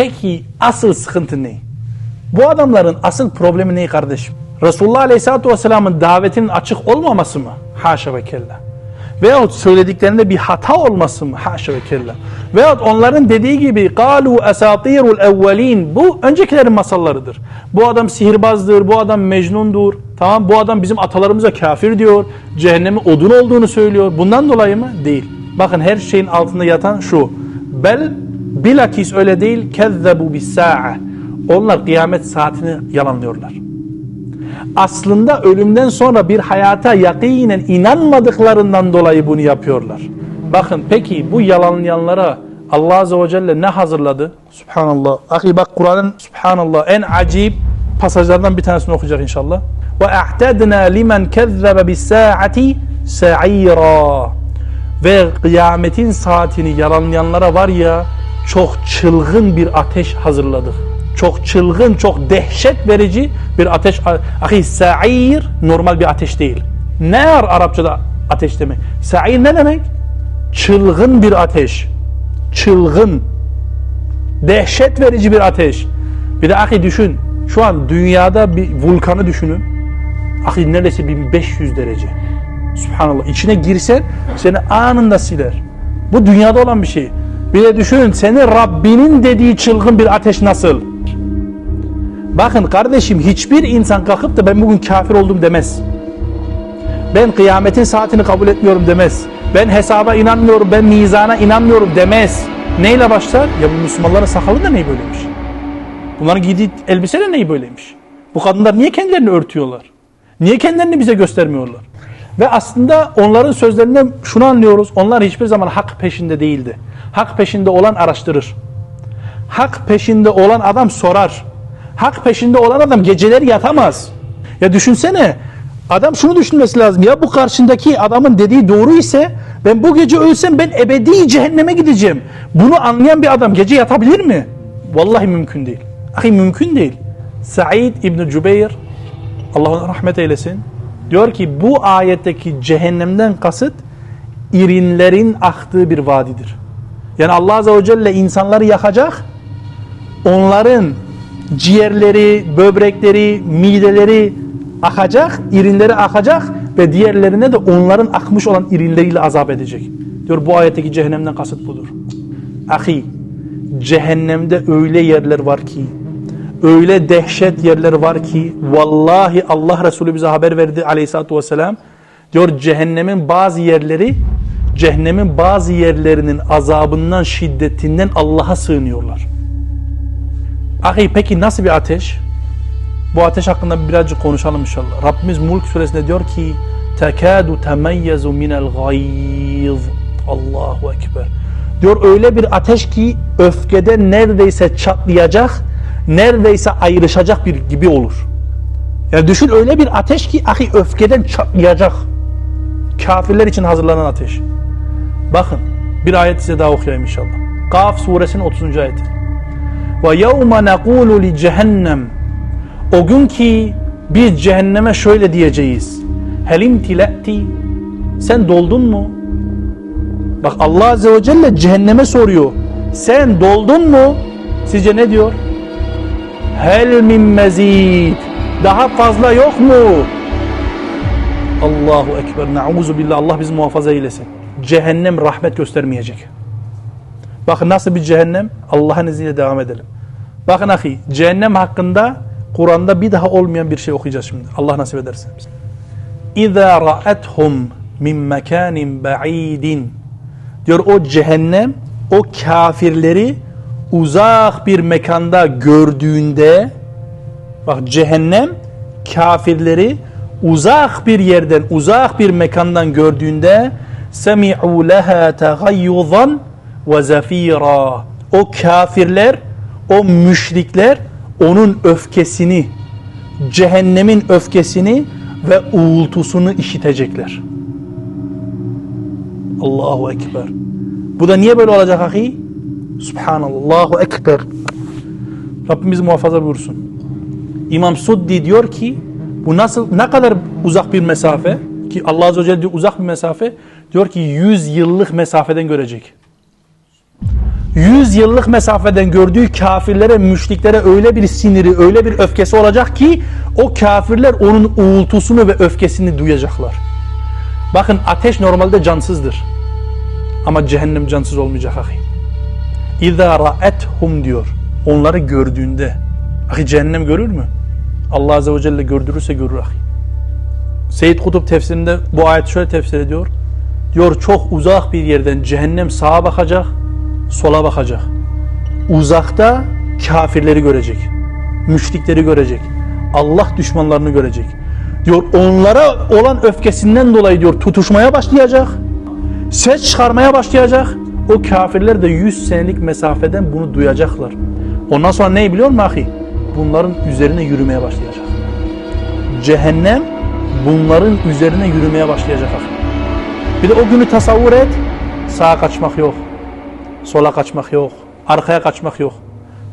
Peki asıl sıkıntı ne? Bu adamların asıl problemi ne kardeşim? Resulullah Aleyhisselatü Vesselam'ın davetinin açık olmaması mı? Haşa ve kella. Veyahut söylediklerinde bir hata olması mı? Haşa ve kella. Veyahut onların dediği gibi kalu esatirul evvelin. Bu öncekilerin masallarıdır. Bu adam sihirbazdır, bu adam mecnundur. Tamam bu adam bizim atalarımıza kafir diyor. Cehennemi odun olduğunu söylüyor. Bundan dolayı mı? Değil. Bakın her şeyin altında yatan şu. Bel Bilakis öyle değil.Kezzebu bis sa'a. Onlar kıyamet saatini yalanlıyorlar. Aslında ölümden sonra bir hayata yakinen inanmadıklarından dolayı bunu yapıyorlar. Bakın peki bu yalanlayanlara Allah Azze ve Celle ne hazırladı? Subhanallah. Ahi bak Kur'an'ın subhanallah en acip pasajlardan bir tanesini okuyacak inşallah. Ve ahtedna limen kezzebe bis saati sa'ira. Ve kıyametin saatini yalanlayanlara var ya çok çılgın bir ateş hazırladık çok çılgın, çok dehşet verici bir ateş. Ahi sa'ir normal bir ateş değil. Nar Arapçada ateş demek. Sa'ir ne demek? Çılgın bir ateş. Çılgın. Dehşet verici bir ateş. Bir de ahi düşün. Şu an dünyada bir vulkanı düşünün. Ahi neredeyse 1500 derece. Subhanallah. İçine girsen seni anında siler. Bu dünyada olan bir şey. Bir de düşün seni Rabbinin dediği çılgın bir ateş nasıl? Bakın kardeşim hiçbir insan kalkıp da ben bugün kafir oldum demez. Ben kıyametin saatini kabul etmiyorum demez. Ben hesaba inanmıyorum, ben mizana inanmıyorum demez. Neyle başlar? Ya bu Müslümanların sakalı da neyi böyleymiş? Bunların giydiği elbise de neyi böyleymiş? Bu kadınlar niye kendilerini örtüyorlar? Niye kendilerini bize göstermiyorlar? Ve aslında onların sözlerinden şunu anlıyoruz. Onlar hiçbir zaman hak peşinde değildi. Hak peşinde olan araştırır. Hak peşinde olan adam sorar. Hak peşinde olan adam geceleri yatamaz. Ya düşünsene adam şunu düşünmesi lazım. Ya bu karşındaki adamın dediği doğru ise ben bu gece ölsem ben ebedi cehenneme gideceğim. Bunu anlayan bir adam gece yatabilir mi? Vallahi mümkün değil. Ahi mümkün değil. Said İbni Cübeyr Allah ona rahmet eylesin. Diyor ki bu ayetteki cehennemden kasıt irinlerin aktığı bir vadidir. Yani Allah Azze ve Celle insanları yakacak. Onların ciğerleri, böbrekleri, mideleri akacak, irinleri akacak ve diğerlerine de onların akmış olan irinleriyle azap edecek. Diyor bu ayetteki cehennemden kasıt budur. Ahi, cehennemde öyle yerler var ki, öyle dehşet yerler var ki, vallahi Allah Resulü bize haber verdi aleyhissalatü vesselam, diyor cehennemin bazı yerleri, cehennemin bazı yerlerinin azabından, şiddetinden Allah'a sığınıyorlar. Ahi peki nasıl bir ateş? Bu ateş hakkında birazcık konuşalım inşallah. Rabbimiz Mulk suresinde diyor ki tekadu temeyyezu minel gayz. Allahu ekber. Diyor öyle bir ateş ki öfkede neredeyse çatlayacak, neredeyse ayrışacak bir gibi olur. Yani düşün öyle bir ateş ki ahi öfkeden çatlayacak. Kafirler için hazırlanan ateş. Bakın bir ayet size daha okuyayım inşallah. Kaf suresinin 30. ayeti. Ve yevme nekulu li cehennem O gün ki biz cehenneme şöyle diyeceğiz. Helim tileti Sen doldun mu? Bak Allah Azze ve Celle cehenneme soruyor. Sen doldun mu? Sizce ne diyor? Hel min mezid. Daha fazla yok mu? Allahu Ekber. Nauzu billah. Allah bizi muhafaza eylesin. Cehennem rahmet göstermeyecek. Bakın nasıl bir cehennem? Allah'ın izniyle devam edelim. Bakın ahi cehennem hakkında Kur'an'da bir daha olmayan bir şey okuyacağız şimdi. Allah nasip ederse. İza ra'ethum min mekanin ba'idin diyor o cehennem o kafirleri uzak bir mekanda gördüğünde bak cehennem kafirleri uzak bir yerden uzak bir mekandan gördüğünde semi'u leha tegayyuzan ve zafira o kafirler o müşrikler onun öfkesini cehennemin öfkesini ve uğultusunu işitecekler. Allahu Ekber. Bu da niye böyle olacak ahi? Subhanallah. Allahu Ekber. Rabbimiz muhafaza buyursun. İmam Suddi diyor ki bu nasıl ne kadar uzak bir mesafe ki Allah Azze ve Celle diyor uzak bir mesafe diyor ki 100 yıllık mesafeden görecek. 100 yıllık mesafeden gördüğü kafirlere, müşriklere öyle bir siniri, öyle bir öfkesi olacak ki o kafirler onun uğultusunu ve öfkesini duyacaklar. Bakın ateş normalde cansızdır. Ama cehennem cansız olmayacak ahi. İza ra'ethum diyor. Onları gördüğünde. Ahi cehennem görür mü? Allah Azze ve Celle gördürürse görür ahi. Seyyid Kutup tefsirinde bu ayet şöyle tefsir ediyor. Diyor çok uzak bir yerden cehennem sağa bakacak, sola bakacak. Uzakta kafirleri görecek. Müşrikleri görecek. Allah düşmanlarını görecek. Diyor onlara olan öfkesinden dolayı diyor tutuşmaya başlayacak. Ses çıkarmaya başlayacak. O kafirler de 100 senelik mesafeden bunu duyacaklar. Ondan sonra neyi biliyor musun ahi? Bunların üzerine yürümeye başlayacak. Cehennem bunların üzerine yürümeye başlayacak ahi. Bir de o günü tasavvur et. Sağa kaçmak yok. Sola kaçmak yok. Arkaya kaçmak yok.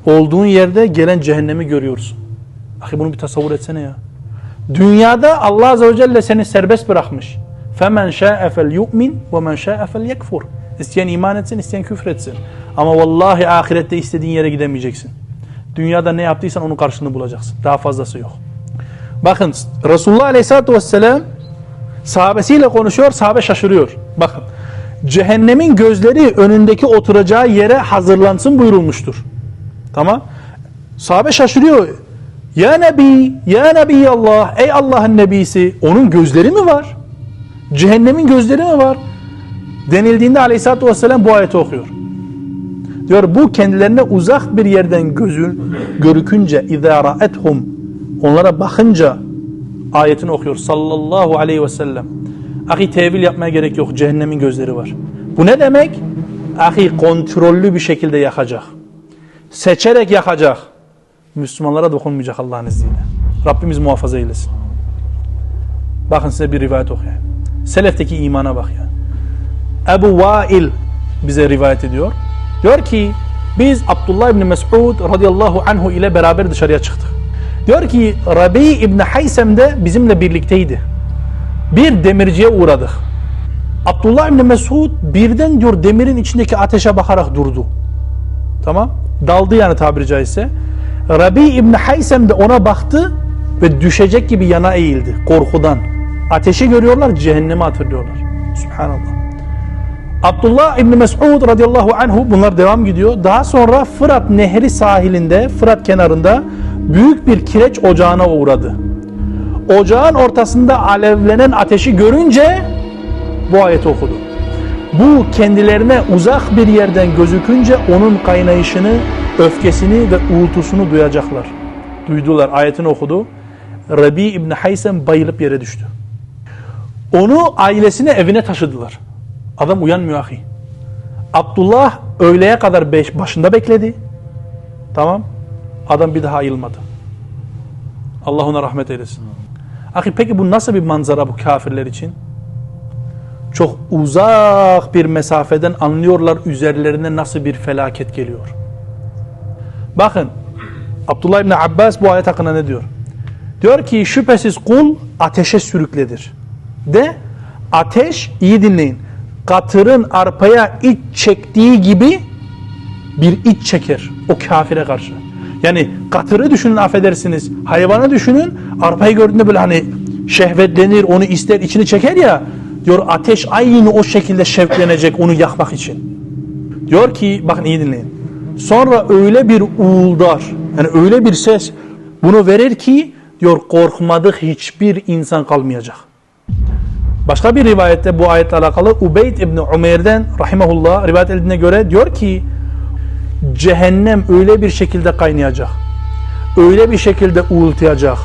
Olduğun yerde gelen cehennemi görüyorsun. Ahi bunu bir tasavvur etsene ya. Dünyada Allah Azze ve Celle seni serbest bırakmış. فَمَنْ شَاءَ فَلْيُؤْمِنْ وَمَنْ شَاءَ فَلْيَكْفُرْ İsteyen iman etsin, isteyen küfür etsin. Ama vallahi ahirette istediğin yere gidemeyeceksin. Dünyada ne yaptıysan onun karşılığını bulacaksın. Daha fazlası yok. Bakın Resulullah Aleyhisselatü Vesselam sahabesiyle konuşuyor, sahabe şaşırıyor. Bakın cehennemin gözleri önündeki oturacağı yere hazırlansın buyurulmuştur. Tamam. Sahabe şaşırıyor. Ya Nebi, Ya Nebi Allah, ey Allah'ın Nebisi, onun gözleri mi var? Cehennemin gözleri mi var? Denildiğinde aleyhissalatü vesselam bu ayeti okuyor. Diyor bu kendilerine uzak bir yerden gözün görükünce اِذَا رَأَتْهُمْ Onlara bakınca ayetini okuyor sallallahu aleyhi ve sellem. Ahi tevil yapmaya gerek yok. Cehennemin gözleri var. Bu ne demek? Ahi kontrollü bir şekilde yakacak. Seçerek yakacak. Müslümanlara dokunmayacak Allah'ın izniyle. Rabbimiz muhafaza eylesin. Bakın size bir rivayet okuyayım. Selefteki imana bak ya. Ebu Vail bize rivayet ediyor. Diyor ki biz Abdullah İbni Mes'ud radıyallahu anhu ile beraber dışarıya çıktık. Diyor ki Rabi İbni Haysem de bizimle birlikteydi. Bir demirciye uğradık. Abdullah İbni Mesud birden diyor demirin içindeki ateşe bakarak durdu. Tamam. Daldı yani tabiri caizse. Rabi İbni Haysem de ona baktı ve düşecek gibi yana eğildi korkudan. Ateşi görüyorlar, cehennemi hatırlıyorlar. Subhanallah. Abdullah İbni Mes'ud radıyallahu anhu bunlar devam gidiyor. Daha sonra Fırat Nehri sahilinde, Fırat kenarında büyük bir kireç ocağına uğradı. Ocağın ortasında alevlenen ateşi görünce bu ayeti okudu. Bu kendilerine uzak bir yerden gözükünce onun kaynayışını, öfkesini ve uğultusunu duyacaklar. Duydular. Ayetini okudu. Rabi İbni Haysem bayılıp yere düştü. Onu ailesine evine taşıdılar. Adam uyanmıyor ahi. Abdullah öğleye kadar beş, başında bekledi. Tamam. Adam bir daha ayılmadı. Allah ona rahmet eylesin. Ahi peki bu nasıl bir manzara bu kafirler için? Çok uzak bir mesafeden anlıyorlar üzerlerine nasıl bir felaket geliyor. Bakın Abdullah İbni Abbas bu ayet hakkında ne diyor? Diyor ki şüphesiz kul ateşe sürükledir. De ateş iyi dinleyin. Katırın arpaya iç çektiği gibi bir iç çeker o kafire karşı. Yani katırı düşünün affedersiniz. Hayvanı düşünün. Arpayı gördüğünde böyle hani şehvetlenir, onu ister, içini çeker ya. Diyor ateş aynı o şekilde şevklenecek onu yakmak için. Diyor ki bakın iyi dinleyin. Sonra öyle bir uğuldar yani öyle bir ses bunu verir ki diyor korkmadık hiçbir insan kalmayacak. Başka bir rivayette bu ayetle alakalı Ubeyd İbni Umeyr'den rahimahullah rivayet edildiğine göre diyor ki cehennem öyle bir şekilde kaynayacak. Öyle bir şekilde uğultuyacak.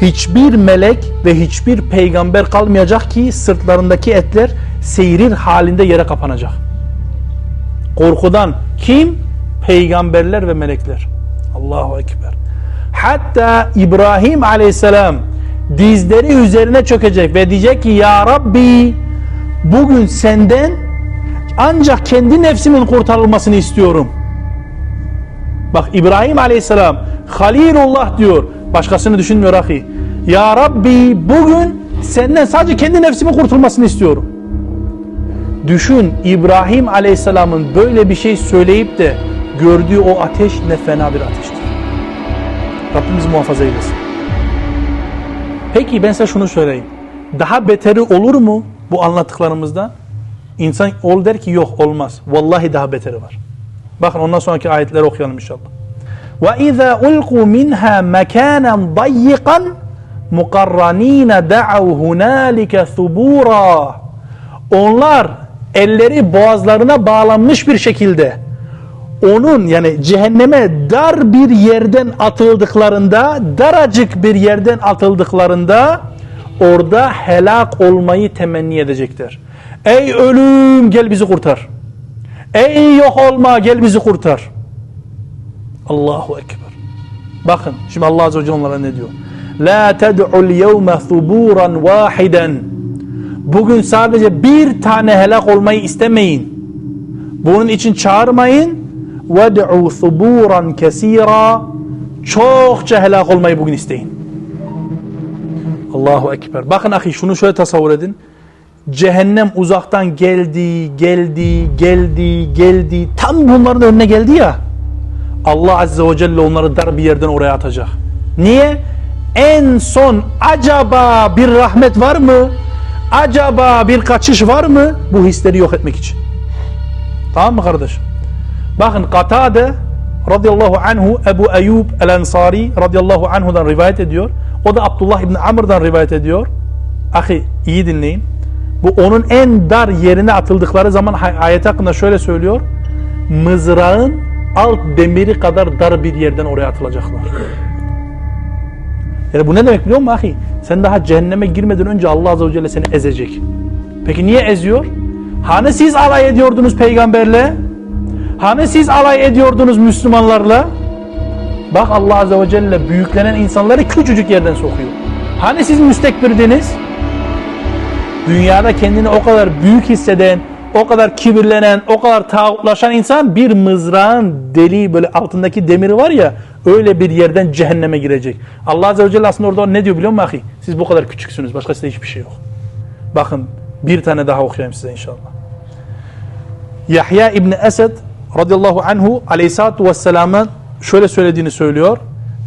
Hiçbir melek ve hiçbir peygamber kalmayacak ki sırtlarındaki etler seyrir halinde yere kapanacak. Korkudan kim? Peygamberler ve melekler. Allahu Ekber. Hatta İbrahim aleyhisselam dizleri üzerine çökecek ve diyecek ki Ya Rabbi bugün senden ancak kendi nefsimin kurtarılmasını istiyorum. Bak İbrahim aleyhisselam Halilullah diyor. Başkasını düşünmüyor ahi. Ya Rabbi bugün senden sadece kendi nefsimin kurtulmasını istiyorum. Düşün İbrahim Aleyhisselam'ın böyle bir şey söyleyip de gördüğü o ateş ne fena bir ateştir. Rabbimiz muhafaza eylesin. Peki ben size şunu söyleyeyim. Daha beteri olur mu bu anlattıklarımızda? İnsan ol der ki yok olmaz. Vallahi daha beteri var. Bakın ondan sonraki ayetleri okuyalım inşallah. وَاِذَا اُلْقُوا مِنْهَا مَكَانًا ضَيِّقًا مُقَرَّن۪ينَ دَعَوْ هُنَالِكَ ثُبُورًا Onlar elleri boğazlarına bağlanmış bir şekilde onun yani cehenneme dar bir yerden atıldıklarında daracık bir yerden atıldıklarında orada helak olmayı temenni edecekler. Ey ölüm gel bizi kurtar. Ey yok olma gel bizi kurtar. Allahu Ekber. Bakın şimdi Allah Azze ve Celle onlara ne diyor? La ted'ul yevme thuburan vahiden. Bugün sadece bir tane helak olmayı istemeyin. Bunun için çağırmayın. وَدْعُوا ثُبُورًا كَس۪يرًا Çokça helak olmayı bugün isteyin. Allahu Ekber. Bakın ahi şunu şöyle tasavvur edin. Cehennem uzaktan geldi, geldi, geldi, geldi. Tam bunların önüne geldi ya. Allah Azze ve Celle onları dar bir yerden oraya atacak. Niye? En son acaba bir rahmet var mı? Acaba bir kaçış var mı? Bu hisleri yok etmek için. Tamam mı kardeşim? Bakın Katade radıyallahu anhu Ebu Eyyub el-Ensari radıyallahu anhudan rivayet ediyor. O da Abdullah İbni Amr'dan rivayet ediyor. Ahi iyi dinleyin. Bu onun en dar yerine atıldıkları zaman ayet hakkında şöyle söylüyor. Mızrağın alt demiri kadar dar bir yerden oraya atılacaklar. Yani bu ne demek biliyor musun ahi? Sen daha cehenneme girmeden önce Allah Azze ve Celle seni ezecek. Peki niye eziyor? Hani siz alay ediyordunuz peygamberle? Hani siz alay ediyordunuz Müslümanlarla? Bak Allah Azze ve Celle büyüklenen insanları küçücük yerden sokuyor. Hani siz müstekbirdiniz? Dünyada kendini o kadar büyük hisseden, o kadar kibirlenen, o kadar tağutlaşan insan bir mızrağın deliği böyle altındaki demiri var ya öyle bir yerden cehenneme girecek. Allah Azze ve Celle aslında orada ne diyor biliyor musun? Siz bu kadar küçüksünüz. Başka size hiçbir şey yok. Bakın bir tane daha okuyayım size inşallah. Yahya İbni Esed radıyallahu anhu aleyhissalatu vesselamın şöyle söylediğini söylüyor.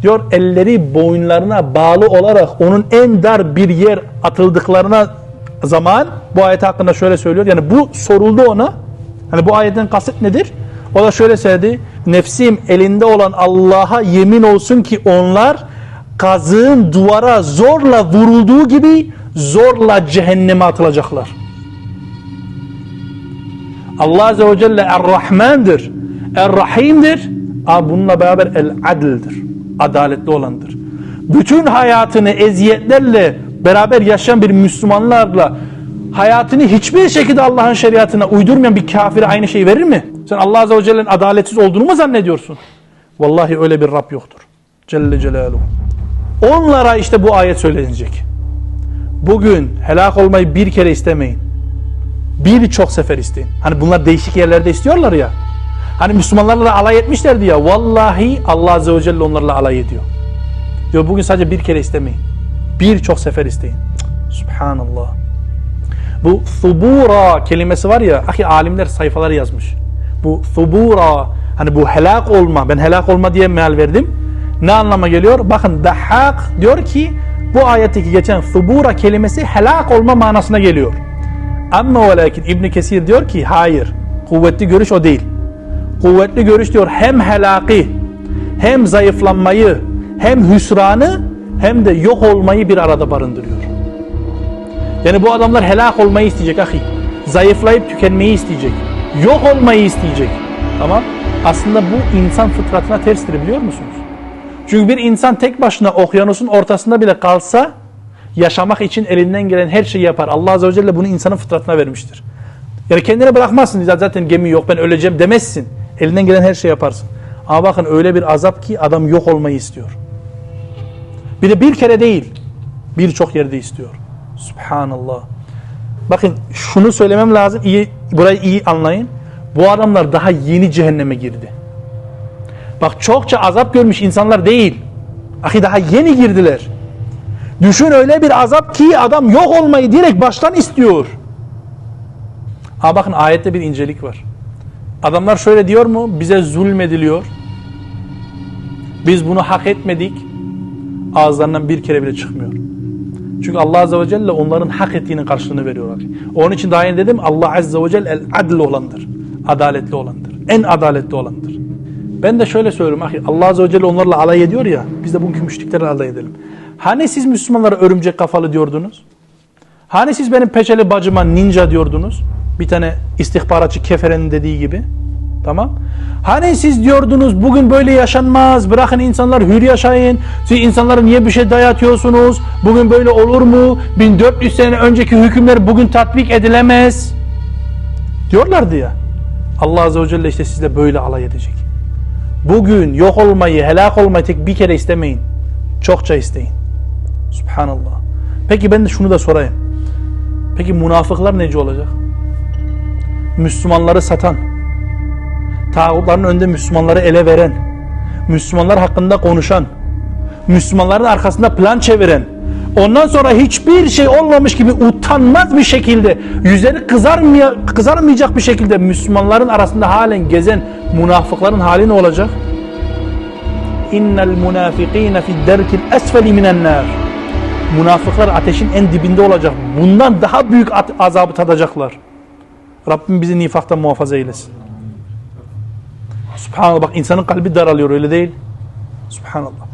Diyor elleri boyunlarına bağlı olarak onun en dar bir yer atıldıklarına zaman bu ayet hakkında şöyle söylüyor. Yani bu soruldu ona. Hani bu ayetten kasıt nedir? O da şöyle söyledi. Nefsim elinde olan Allah'a yemin olsun ki onlar kazığın duvara zorla vurulduğu gibi zorla cehenneme atılacaklar. Allah Azze ve Celle Er-Rahman'dır. Er-Rahim'dir. Ama bununla beraber El-Adil'dir. Adaletli olandır. Bütün hayatını eziyetlerle beraber yaşayan bir Müslümanlarla hayatını hiçbir şekilde Allah'ın şeriatına uydurmayan bir kafire aynı şeyi verir mi? Sen Allah Azze ve Celle'nin adaletsiz olduğunu mu zannediyorsun? Vallahi öyle bir Rab yoktur. Celle Celaluhu. Onlara işte bu ayet söylenecek. Bugün helak olmayı bir kere istemeyin. Birçok sefer isteyin. Hani bunlar değişik yerlerde istiyorlar ya. Hani Müslümanlarla alay etmişlerdi ya. Vallahi Allah Azze ve Celle onlarla alay ediyor. Diyor bugün sadece bir kere istemeyin. Birçok sefer isteyin. Subhanallah. Bu thubura kelimesi var ya, ahi alimler sayfalar yazmış. Bu thubura, hani bu helak olma, ben helak olma diye meal verdim. Ne anlama geliyor? Bakın Dahhak diyor ki bu ayetteki geçen thubura kelimesi helak olma manasına geliyor. Ama ve lakin İbn Kesir diyor ki hayır. Kuvvetli görüş o değil. Kuvvetli görüş diyor hem helakı, hem zayıflanmayı, hem hüsranı, hem de yok olmayı bir arada barındırıyor. Yani bu adamlar helak olmayı isteyecek ahi. Zayıflayıp tükenmeyi isteyecek. Yok olmayı isteyecek. Tamam? Aslında bu insan fıtratına terstir biliyor musunuz? Çünkü bir insan tek başına okyanusun ortasında bile kalsa yaşamak için elinden gelen her şeyi yapar. Allah Azze ve Celle bunu insanın fıtratına vermiştir. Yani kendine bırakmazsın. Zaten gemi yok ben öleceğim demezsin. Elinden gelen her şeyi yaparsın. Ama bakın öyle bir azap ki adam yok olmayı istiyor. Bir de bir kere değil. Birçok yerde istiyor. Subhanallah. Bakın şunu söylemem lazım. İyi, burayı iyi anlayın. Bu adamlar daha yeni cehenneme girdi. Bak çokça azap görmüş insanlar değil. Ahi daha yeni girdiler. Düşün öyle bir azap ki adam yok olmayı direkt baştan istiyor. Ama bakın ayette bir incelik var. Adamlar şöyle diyor mu? Bize zulmediliyor. Biz bunu hak etmedik. Ağızlarından bir kere bile çıkmıyor. Çünkü Allah Azze ve Celle onların hak ettiğinin karşılığını veriyor. Onun için daha yeni dedim Allah Azze ve Celle el adl olandır. Adaletli olandır. En adaletli olandır. Ben de şöyle söylüyorum. Allah Azze ve Celle onlarla alay ediyor ya. Biz de bugünkü müşriklerle alay edelim. Hani siz Müslümanlara örümcek kafalı diyordunuz? Hani siz benim peçeli bacıma ninja diyordunuz? Bir tane istihbaratçı keferenin dediği gibi. Tamam. Hani siz diyordunuz bugün böyle yaşanmaz. Bırakın insanlar hür yaşayın. Siz insanlara niye bir şey dayatıyorsunuz? Bugün böyle olur mu? 1400 sene önceki hükümler bugün tatbik edilemez. Diyorlardı ya. Allah Azze ve Celle işte sizle böyle alay edecek. Bugün yok olmayı, helak olmayı tek bir kere istemeyin. Çokça isteyin. Subhanallah. Peki ben de şunu da sorayım. Peki münafıklar nece olacak? Müslümanları satan, tağutların önünde Müslümanları ele veren, Müslümanlar hakkında konuşan, Müslümanların arkasında plan çeviren, ondan sonra hiçbir şey olmamış gibi utanmaz bir şekilde, yüzleri kızarmaya, kızarmayacak bir şekilde Müslümanların arasında halen gezen münafıkların hali ne olacak? İnnel münafikîne fid derkil esfeli minen nar. Münafıklar ateşin en dibinde olacak. Bundan daha büyük azabı tadacaklar. Rabbim bizi nifaktan muhafaza eylesin. Subhanallah bak insanın kalbi daralıyor öyle değil. Subhanallah.